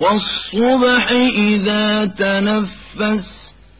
وَالصُّبْحِ إِذَا تَنَفَّسَ